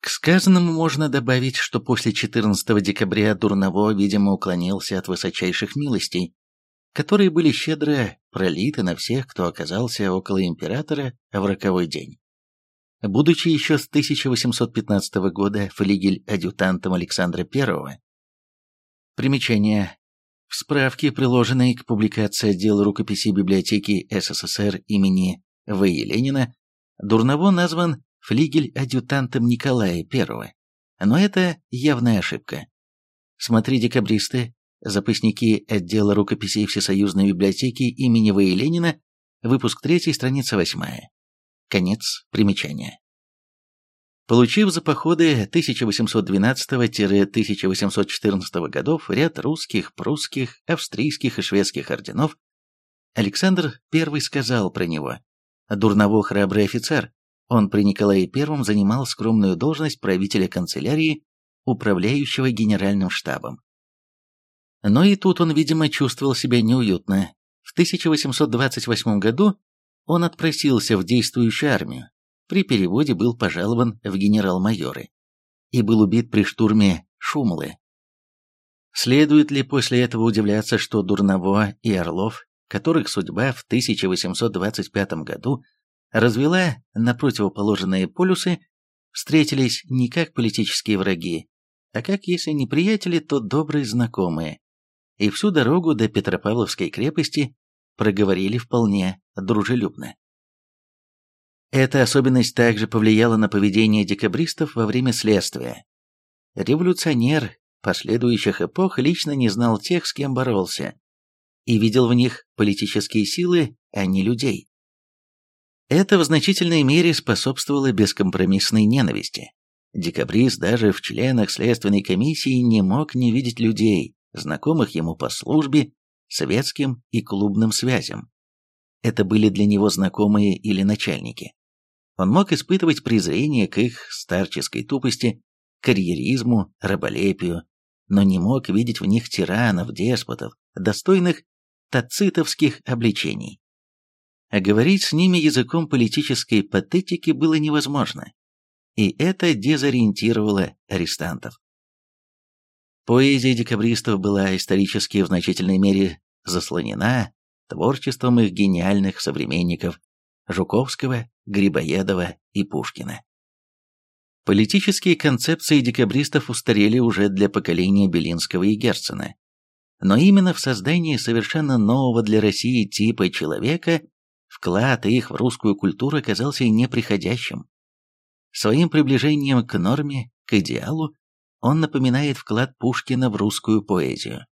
К сказанному можно добавить, что после 14 декабря Дурново, видимо, уклонился от высочайших милостей, которые были щедро пролиты на всех, кто оказался около императора в роковой день. Будучи еще с 1815 года флигель-адъютантом Александра I, примечание в справке, приложенной к публикации отдела рукописи библиотеки СССР имени В. И. Ленина, Дурново назван флигель-адъютантом Николая I, но это явная ошибка. Смотри декабристы, запасники отдела рукописей Всесоюзной библиотеки имени В. Ленина, выпуск 3, страница 8. Конец примечания. Получив за походы 1812-1814 годов ряд русских, прусских, австрийских и шведских орденов, Александр I сказал про него «Дурново храбрый офицер, он при Николае I занимал скромную должность правителя канцелярии, управляющего генеральным штабом. Но и тут он, видимо, чувствовал себя неуютно. В 1828 году он отпросился в действующую армию, при переводе был пожалован в генерал-майоры и был убит при штурме Шумлы. Следует ли после этого удивляться, что Дурново и Орлов, которых судьба в 1825 году развела на противоположные полюсы, встретились не как политические враги, а как, если не приятели, то добрые знакомые, и всю дорогу до Петропавловской крепости проговорили вполне дружелюбно. Эта особенность также повлияла на поведение декабристов во время следствия. Революционер последующих эпох лично не знал тех, с кем боролся, и видел в них политические силы, а не людей. Это в значительной мере способствовало бескомпромиссной ненависти. Декабрист даже в членах следственной комиссии не мог не видеть людей, знакомых ему по службе, светским и клубным связям. Это были для него знакомые или начальники. Он мог испытывать презрение к их старческой тупости, карьеризму, раболепию, но не мог видеть в них тиранов, деспотов, достойных тацитовских обличений. А говорить с ними языком политической патетики было невозможно, и это дезориентировало арестантов. Поэзия декабристов была исторически в значительной мере заслонена творчеством их гениальных современников Жуковского, Грибоедова и Пушкина. Политические концепции декабристов устарели уже для поколения Белинского и Герцена. Но именно в создании совершенно нового для России типа человека вклад их в русскую культуру оказался неприходящим. Своим приближением к норме, к идеалу, он напоминает вклад Пушкина в русскую поэзию.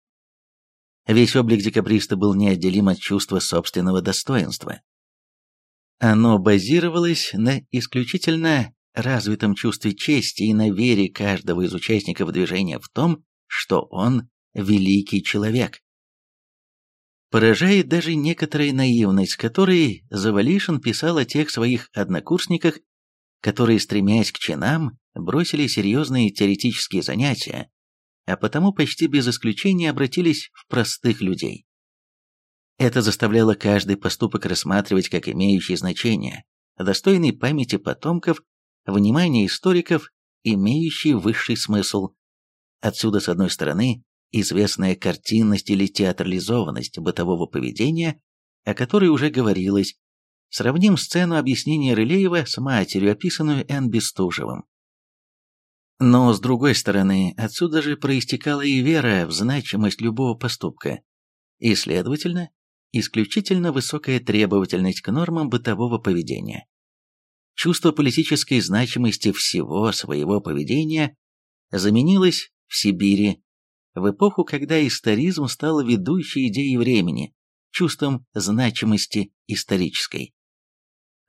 Весь облик декабриста был неотделим от чувства собственного достоинства. Оно базировалось на исключительно развитом чувстве чести и на вере каждого из участников движения в том, что он великий человек. Поражает даже некоторая наивность, которой Завалишин писал о тех своих однокурсниках, которые, стремясь к чинам, бросили серьезные теоретические занятия, а потому почти без исключения обратились в простых людей. Это заставляло каждый поступок рассматривать как имеющий значение, достойный памяти потомков, внимания историков, имеющий высший смысл. Отсюда, с одной стороны, известная картинность или театрализованность бытового поведения, о которой уже говорилось, Сравним сцену объяснения Рылеева с матерью, описанную Н. Бестужевым. Но, с другой стороны, отсюда же проистекала и вера в значимость любого поступка, и, следовательно, исключительно высокая требовательность к нормам бытового поведения. Чувство политической значимости всего своего поведения заменилось в Сибири в эпоху, когда историзм стал ведущей идеей времени, чувством значимости исторической.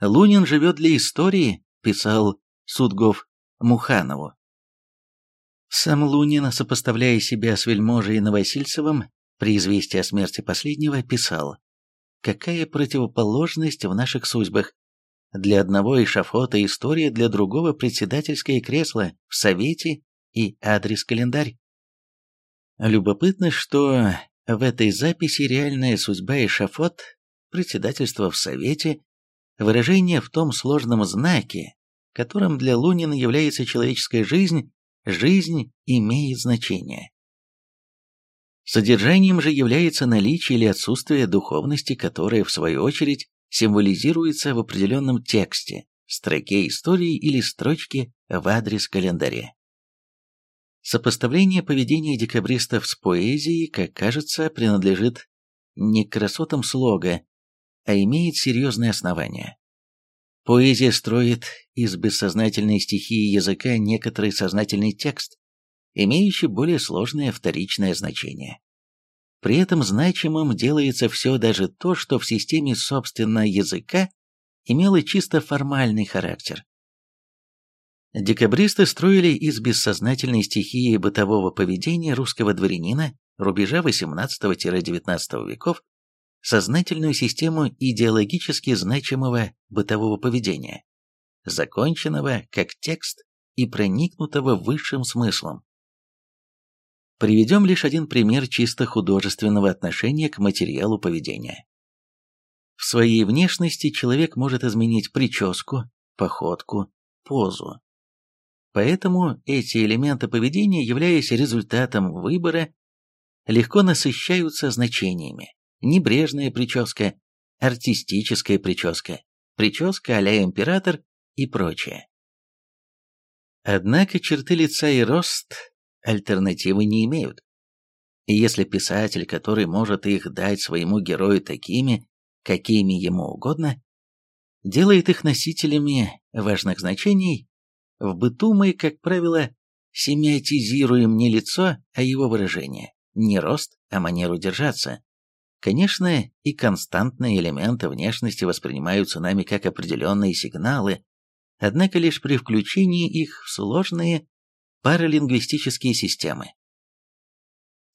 Лунин живет для истории, писал Судгов Муханову. Сам Лунин, сопоставляя себя с вельможей Новосильцевым, при известии о смерти последнего, писал «Какая противоположность в наших судьбах? Для одного эшафота история, для другого председательское кресло в Совете и адрес-календарь». Любопытно, что в этой записи реальная судьба эшафот, председательство в Совете Выражение в том сложном знаке, которым для Лунина является человеческая жизнь, жизнь имеет значение. Содержанием же является наличие или отсутствие духовности, которая, в свою очередь, символизируется в определенном тексте, строке истории или строчке в адрес календаря. Сопоставление поведения декабристов с поэзией, как кажется, принадлежит не красотам слога, а имеет серьезные основания. Поэзия строит из бессознательной стихии языка некоторый сознательный текст, имеющий более сложное вторичное значение. При этом значимым делается все даже то, что в системе собственного языка имело чисто формальный характер. Декабристы строили из бессознательной стихии бытового поведения русского дворянина рубежа XVIII-XIX веков сознательную систему идеологически значимого бытового поведения, законченного как текст и проникнутого высшим смыслом. Приведем лишь один пример чисто художественного отношения к материалу поведения. В своей внешности человек может изменить прическу, походку, позу. Поэтому эти элементы поведения, являясь результатом выбора, легко насыщаются значениями. Небрежная прическа, артистическая прическа, прическа а император и прочее. Однако черты лица и рост альтернативы не имеют. И если писатель, который может их дать своему герою такими, какими ему угодно, делает их носителями важных значений, в быту мы, как правило, семиотизируем не лицо, а его выражение, не рост, а манеру держаться. Конечно, и константные элементы внешности воспринимаются нами как определенные сигналы, однако лишь при включении их в сложные паралингвистические системы.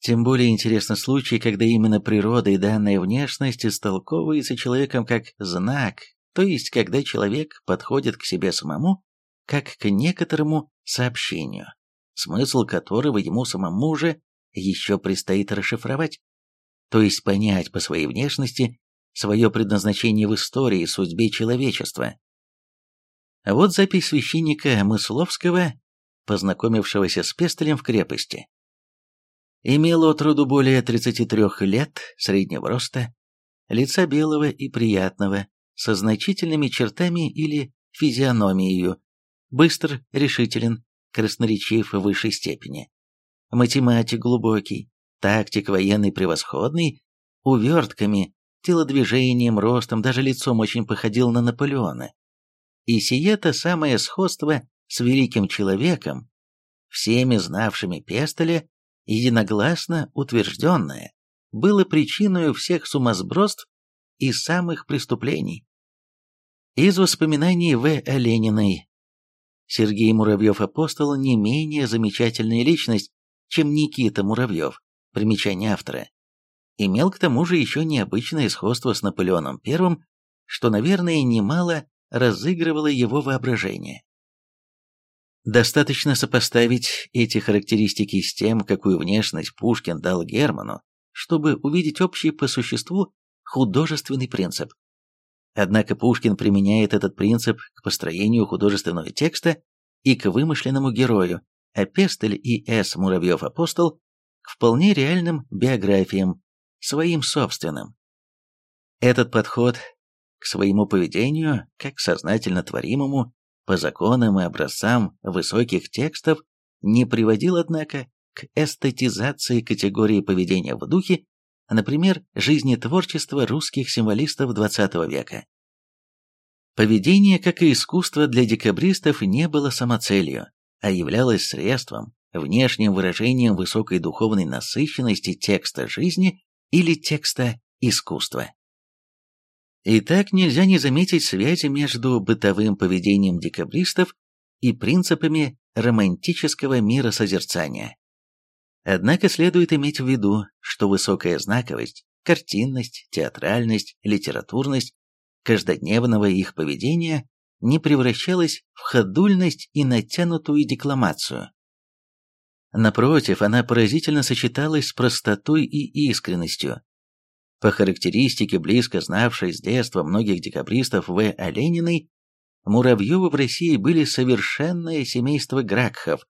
Тем более интересны случаи, когда именно природа и данная внешность истолковывается человеком как знак, то есть когда человек подходит к себе самому, как к некоторому сообщению, смысл которого ему самому же еще предстоит расшифровать, то есть понять по своей внешности свое предназначение в истории и судьбе человечества. А вот запись священника Мысловского познакомившегося с Пестелем в крепости. Имел от роду более 33 лет, среднего роста, лица белого и приятного, со значительными чертами или физиономией, быстр, решителен, красноречив в высшей степени. Математик глубокий, тактик военный превосходный, увертками, телодвижением, ростом, даже лицом очень походил на Наполеона. И сие-то самое сходство с великим человеком, всеми знавшими Пестеля, единогласно утвержденное, было причиной всех сумасбродств и самых преступлений. Из воспоминаний В. Олениной Сергей Муравьев-апостол не менее замечательная личность, чем Никита Муравьев, примечание автора. Имел к тому же еще необычное сходство с Наполеоном I, что, наверное, немало разыгрывало его воображение. Достаточно сопоставить эти характеристики с тем, какую внешность Пушкин дал Герману, чтобы увидеть общий по существу художественный принцип. Однако Пушкин применяет этот принцип к построению художественного текста и к вымышленному герою, а Пестель и С. Муравьев-Апостол к вполне реальным биографиям, своим собственным. Этот подход к своему поведению, как сознательно творимому, по законам и образцам высоких текстов не приводил, однако, к эстетизации категории поведения в духе, например, жизнетворчества русских символистов XX века. Поведение, как и искусство для декабристов, не было самоцелью, а являлось средством, внешним выражением высокой духовной насыщенности текста жизни или текста искусства. И так нельзя не заметить связи между бытовым поведением декабристов и принципами романтического миросозерцания. Однако следует иметь в виду, что высокая знаковость, картинность, театральность, литературность каждодневного их поведения не превращалась в ходульность и натянутую декламацию. Напротив, она поразительно сочеталась с простотой и искренностью, по характеристике, близко знавшей с детства многих декабристов В. Олениной, Муравьевы в России были совершенное семейство Гракхов.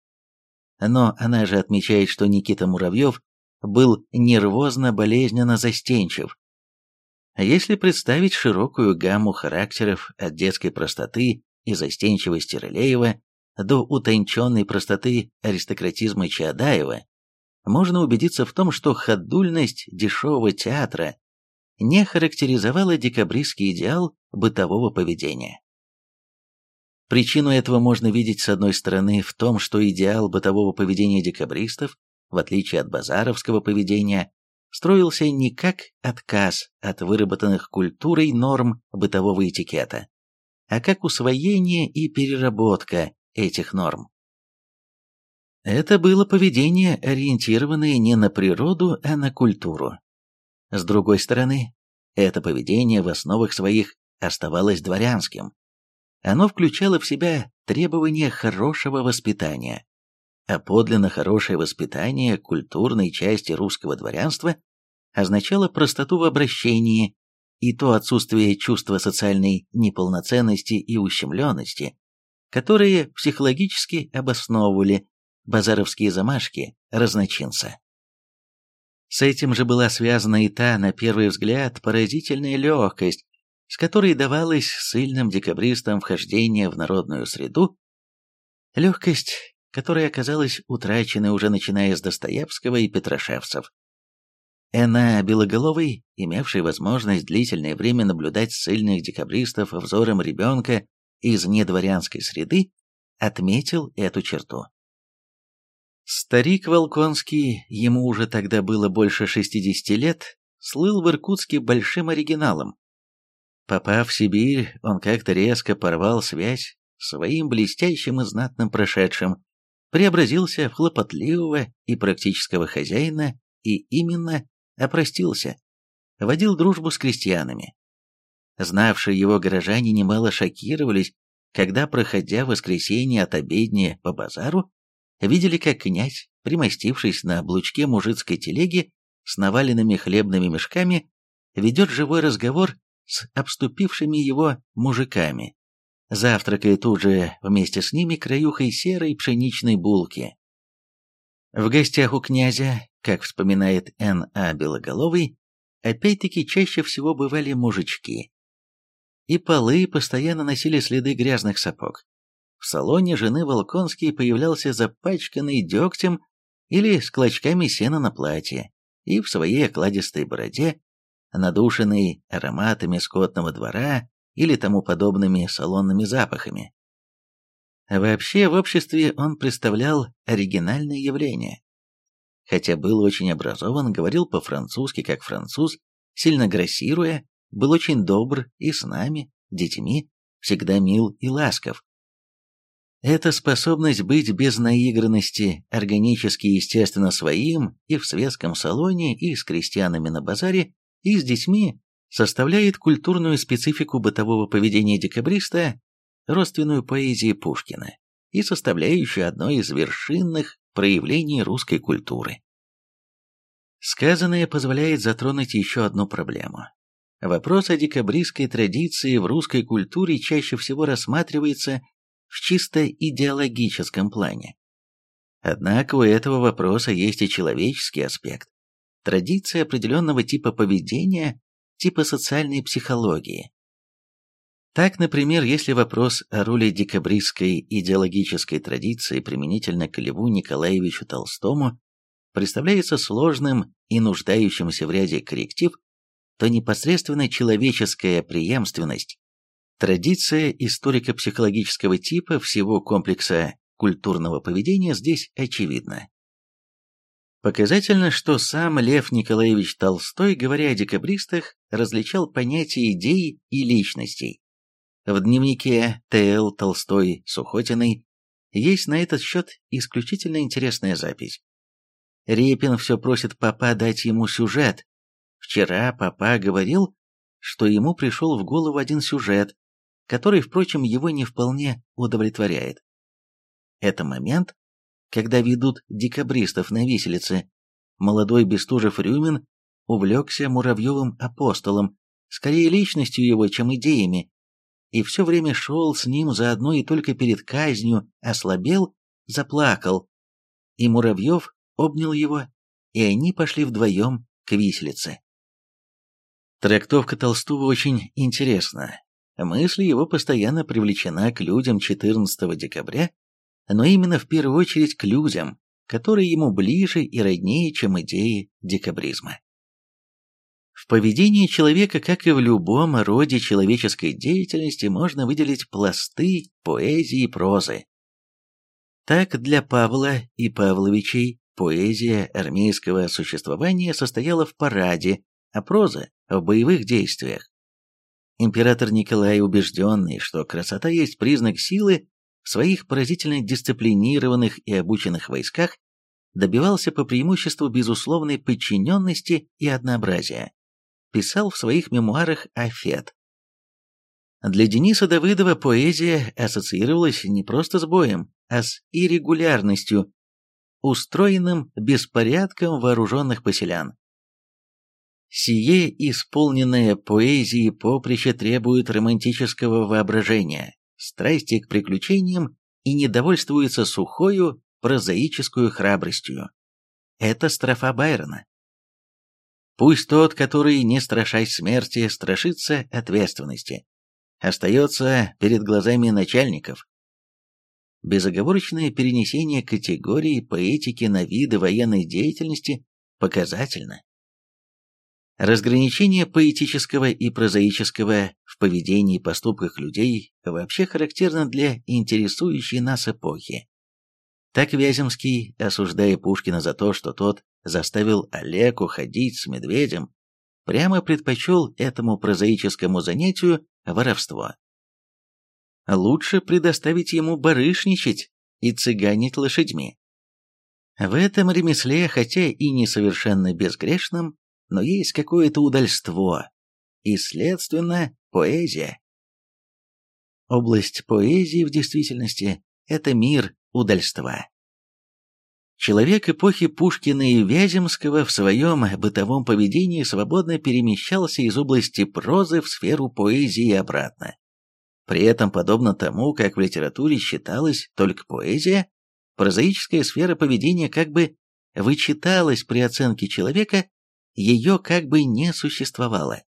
Но она же отмечает, что Никита Муравьев был нервозно-болезненно застенчив. Если представить широкую гамму характеров от детской простоты и застенчивости Рылеева до утонченной простоты аристократизма Чаадаева, можно убедиться в том, что ходульность дешевого театра не характеризовала декабристский идеал бытового поведения. Причину этого можно видеть, с одной стороны, в том, что идеал бытового поведения декабристов, в отличие от базаровского поведения, строился не как отказ от выработанных культурой норм бытового этикета, а как усвоение и переработка этих норм. Это было поведение, ориентированное не на природу, а на культуру. С другой стороны, это поведение в основах своих оставалось дворянским. Оно включало в себя требования хорошего воспитания, а подлинно хорошее воспитание культурной части русского дворянства означало простоту в обращении и то отсутствие чувства социальной неполноценности и ущемленности, которые психологически обосновывали базаровские замашки разночинца. С этим же была связана и та, на первый взгляд, поразительная легкость, с которой давалось сильным декабристам вхождение в народную среду, легкость, которая оказалась утраченной уже начиная с Достоевского и Петрошевцев. Эна Белоголовый, имевший возможность длительное время наблюдать сильных декабристов взором ребенка из недворянской среды, отметил эту черту. Старик Волконский, ему уже тогда было больше 60 лет, слыл в Иркутске большим оригиналом, Попав в Сибирь, он как-то резко порвал связь своим блестящим и знатным прошедшим, преобразился в хлопотливого и практического хозяина и именно опростился, водил дружбу с крестьянами. Знавшие его горожане немало шокировались, когда, проходя воскресенье от обедни по базару, видели, как князь, примостившись на облучке мужицкой телеги с наваленными хлебными мешками, ведет живой разговор с обступившими его мужиками, завтракая тут же вместе с ними краюхой серой пшеничной булки. В гостях у князя, как вспоминает Н.А. Белоголовый, опять-таки чаще всего бывали мужички. И полы постоянно носили следы грязных сапог. В салоне жены Волконский появлялся запачканный дегтем или с клочками сена на платье, и в своей окладистой бороде надушенный ароматами скотного двора или тому подобными салонными запахами. Вообще, в обществе он представлял оригинальное явление. Хотя был очень образован, говорил по-французски как француз, сильно грассируя, был очень добр и с нами, детьми, всегда мил и ласков. Эта способность быть без наигранности, органически естественно своим, и в светском салоне, и с крестьянами на базаре, и с детьми составляет культурную специфику бытового поведения декабриста, родственную поэзии Пушкина и составляющую одно из вершинных проявлений русской культуры. Сказанное позволяет затронуть еще одну проблему. Вопрос о декабристской традиции в русской культуре чаще всего рассматривается в чисто идеологическом плане. Однако у этого вопроса есть и человеческий аспект традиции определенного типа поведения, типа социальной психологии. Так, например, если вопрос о роли декабристской идеологической традиции применительно к Льву Николаевичу Толстому представляется сложным и нуждающимся в ряде корректив, то непосредственно человеческая преемственность, традиция историко-психологического типа всего комплекса культурного поведения здесь очевидна. Показательно, что сам Лев Николаевич Толстой, говоря о декабристах, различал понятия идей и личностей. В дневнике Т.Л. Толстой Сухотиной есть на этот счет исключительно интересная запись. Репин все просит папа дать ему сюжет. Вчера папа говорил, что ему пришел в голову один сюжет, который, впрочем, его не вполне удовлетворяет. Это момент, когда ведут декабристов на виселице, молодой Бестужев-Рюмин увлекся Муравьевым апостолом, скорее личностью его, чем идеями, и все время шел с ним заодно и только перед казнью ослабел, заплакал. И Муравьев обнял его, и они пошли вдвоем к виселице. Трактовка Толстого очень интересна. Мысль его постоянно привлечена к людям 14 декабря, но именно в первую очередь к людям, которые ему ближе и роднее, чем идеи декабризма. В поведении человека, как и в любом роде человеческой деятельности, можно выделить пласты поэзии и прозы. Так для Павла и Павловичей поэзия армейского существования состояла в параде, а проза – в боевых действиях. Император Николай, убежденный, что красота есть признак силы, в своих поразительно дисциплинированных и обученных войсках добивался по преимуществу безусловной подчиненности и однообразия. Писал в своих мемуарах Афет. Для Дениса Давыдова поэзия ассоциировалась не просто с боем, а с иррегулярностью, устроенным беспорядком вооруженных поселян. Сие исполненное поэзии поприще требует романтического воображения, страсти к приключениям и недовольствуется сухою прозаическую храбростью. Это строфа Байрона. Пусть тот, который, не страшась смерти, страшится ответственности, остается перед глазами начальников. Безоговорочное перенесение категории поэтики на виды военной деятельности показательно. Разграничение поэтического и прозаического в поведении и поступках людей вообще характерно для интересующей нас эпохи. Так Вяземский, осуждая Пушкина за то, что тот заставил Олегу ходить с медведем, прямо предпочел этому прозаическому занятию воровство. Лучше предоставить ему барышничать и цыганить лошадьми. В этом ремесле, хотя и несовершенно безгрешном, но есть какое-то удальство и, следственно, поэзия. Область поэзии в действительности – это мир удальства. Человек эпохи Пушкина и Вяземского в своем бытовом поведении свободно перемещался из области прозы в сферу поэзии и обратно. При этом, подобно тому, как в литературе считалась только поэзия, прозаическая сфера поведения как бы вычиталась при оценке человека ее как бы не существовало.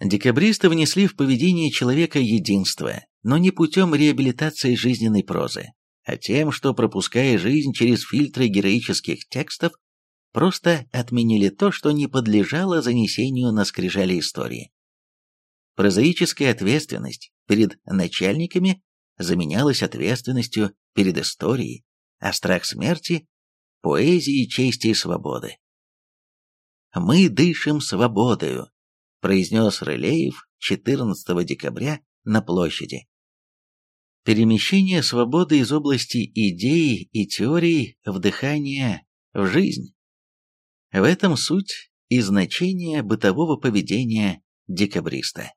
Декабристы внесли в поведение человека единство, но не путем реабилитации жизненной прозы, а тем, что, пропуская жизнь через фильтры героических текстов, просто отменили то, что не подлежало занесению на скрижали истории. Прозаическая ответственность перед начальниками заменялась ответственностью перед историей, а страх смерти – поэзией чести и свободы. «Мы дышим свободою», – произнес Рылеев 14 декабря на площади. Перемещение свободы из области идей и теорий в дыхание в жизнь. В этом суть и значение бытового поведения декабриста.